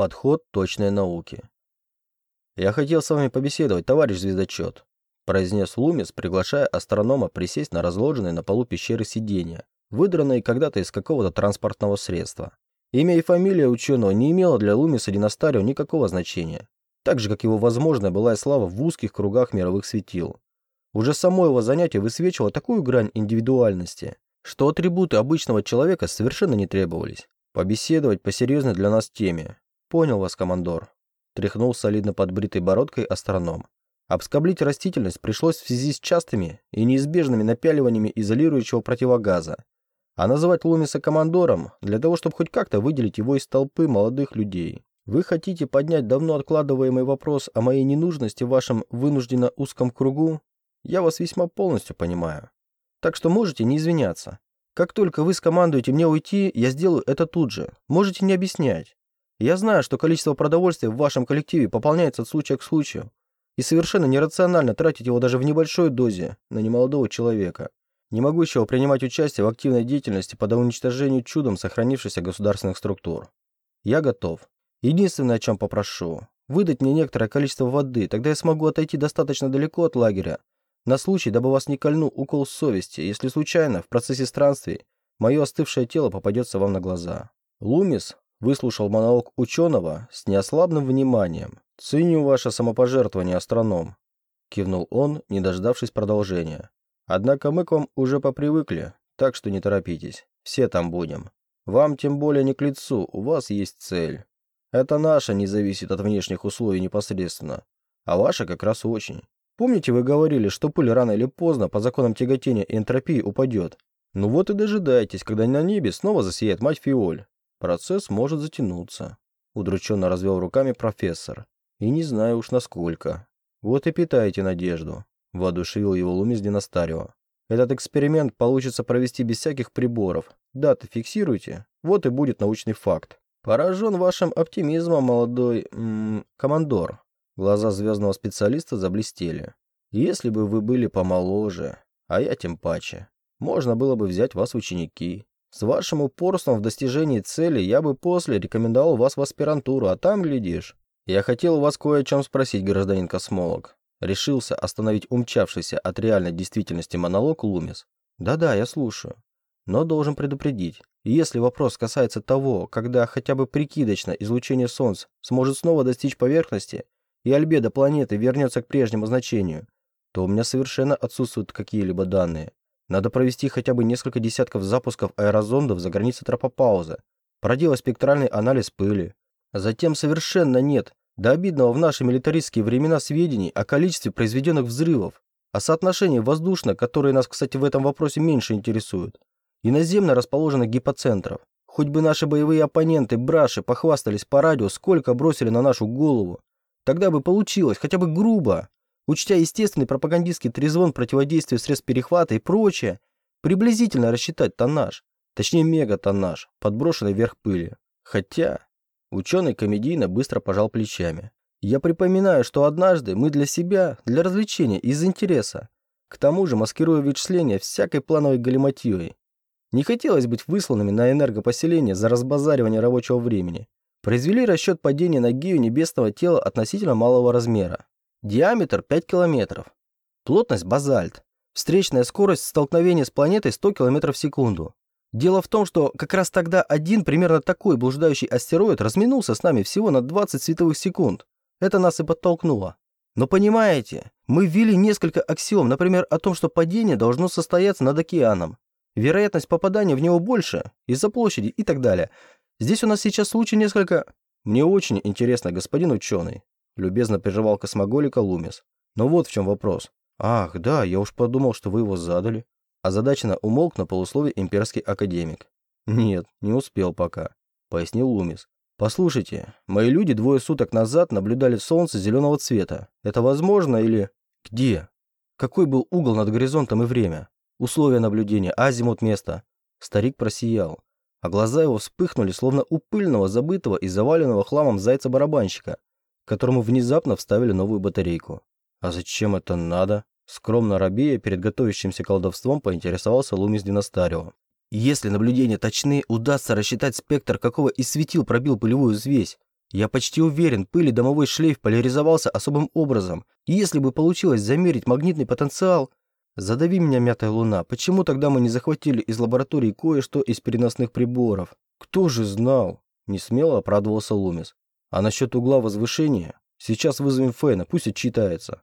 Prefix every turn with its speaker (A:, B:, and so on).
A: Подход точной науки. «Я хотел с вами побеседовать, товарищ звездочет», произнес Лумис, приглашая астронома присесть на разложенные на полу пещеры сиденья, выдранные когда-то из какого-то транспортного средства. Имя и фамилия ученого не имело для Лумиса Династарио никакого значения, так же, как его возможная былая слава в узких кругах мировых светил. Уже само его занятие высвечивало такую грань индивидуальности, что атрибуты обычного человека совершенно не требовались. Побеседовать по серьезной для нас теме. Понял вас, командор. Тряхнул солидно подбритой бородкой астроном. Обскоблить растительность пришлось в связи с частыми и неизбежными напяливаниями изолирующего противогаза. А называть Лумиса командором для того, чтобы хоть как-то выделить его из толпы молодых людей. Вы хотите поднять давно откладываемый вопрос о моей ненужности в вашем вынужденно узком кругу? Я вас весьма полностью понимаю. Так что можете не извиняться. Как только вы скомандуете мне уйти, я сделаю это тут же. Можете не объяснять. Я знаю, что количество продовольствия в вашем коллективе пополняется от случая к случаю. И совершенно нерационально тратить его даже в небольшой дозе на немолодого человека, не могущего принимать участие в активной деятельности по уничтожению чудом сохранившихся государственных структур. Я готов. Единственное, о чем попрошу, выдать мне некоторое количество воды, тогда я смогу отойти достаточно далеко от лагеря, на случай, дабы вас не кольнул укол совести, если случайно в процессе странствий мое остывшее тело попадется вам на глаза. Лумис выслушал монолог ученого с неослабным вниманием. «Ценю ваше самопожертвование, астроном», – кивнул он, не дождавшись продолжения. «Однако мы к вам уже попривыкли, так что не торопитесь. Все там будем. Вам тем более не к лицу, у вас есть цель. Это наша не зависит от внешних условий непосредственно, а ваша как раз очень. Помните, вы говорили, что пыль рано или поздно по законам тяготения и энтропии упадет? Ну вот и дожидайтесь, когда на небе снова засияет мать Фиоль. Процесс может затянуться. Удрученно развел руками профессор. И не знаю уж насколько. Вот и питайте надежду. Воодушевил его Лумис Династарио. Этот эксперимент получится провести без всяких приборов. Даты фиксируйте. Вот и будет научный факт. Поражен вашим оптимизмом, молодой... М -м, командор. Глаза звездного специалиста заблестели. Если бы вы были помоложе, а я тем паче, можно было бы взять вас в ученики. С вашим упорством в достижении цели я бы после рекомендовал вас в аспирантуру, а там, глядишь. Я хотел вас кое о чем спросить, гражданин Космолог. Решился остановить умчавшийся от реальной действительности монолог Лумис. Да-да, я слушаю. Но должен предупредить, если вопрос касается того, когда хотя бы прикидочно излучение Солнца сможет снова достичь поверхности, и альбедо планеты вернется к прежнему значению, то у меня совершенно отсутствуют какие-либо данные. Надо провести хотя бы несколько десятков запусков аэрозондов за границей тропопаузы, проделать спектральный анализ пыли. Затем совершенно нет до обидного в наши милитаристские времена сведений о количестве произведенных взрывов, о соотношении воздушно, которые нас, кстати, в этом вопросе меньше интересуют, и наземно расположенных гипоцентров. Хоть бы наши боевые оппоненты, браши, похвастались по радио, сколько бросили на нашу голову, Тогда бы получилось, хотя бы грубо, учтя естественный пропагандистский трезвон противодействия средств перехвата и прочее, приблизительно рассчитать тоннаж, точнее мегатоннаж, подброшенный вверх пыли. Хотя ученый комедийно быстро пожал плечами. Я припоминаю, что однажды мы для себя, для развлечения, из интереса, к тому же маскируя вычисления всякой плановой галиматьей, не хотелось быть высланными на энергопоселение за разбазаривание рабочего времени. Произвели расчет падения на гею небесного тела относительно малого размера. Диаметр 5 километров. Плотность базальт. Встречная скорость столкновения с планетой 100 км в секунду. Дело в том, что как раз тогда один примерно такой блуждающий астероид разминулся с нами всего на 20 световых секунд. Это нас и подтолкнуло. Но понимаете, мы ввели несколько аксиом, например, о том, что падение должно состояться над океаном. Вероятность попадания в него больше из-за площади и так далее. Здесь у нас сейчас случай несколько... Мне очень интересно, господин ученый, любезно прерывал космоголика Лумис. Но вот в чем вопрос. Ах, да, я уж подумал, что вы его задали. Озадаченно умолк на полусловие имперский академик. Нет, не успел пока, пояснил Лумис. Послушайте, мои люди двое суток назад наблюдали солнце зеленого цвета. Это возможно или... Где? Какой был угол над горизонтом и время? Условия наблюдения, азимут места. Старик просиял а глаза его вспыхнули, словно у пыльного, забытого и заваленного хламом зайца-барабанщика, которому внезапно вставили новую батарейку. «А зачем это надо?» Скромно рабея перед готовящимся колдовством поинтересовался Лумис Династарио. «Если наблюдения точны, удастся рассчитать спектр, какого из светил пробил пылевую взвесь. Я почти уверен, пыль и домовой шлейф поляризовался особым образом. И если бы получилось замерить магнитный потенциал... Задави меня, мятая луна, почему тогда мы не захватили из лаборатории кое-что из переносных приборов? Кто же знал? Несмело оправдывался Лумис. А насчет угла возвышения? Сейчас вызовем Фэна, пусть отчитается.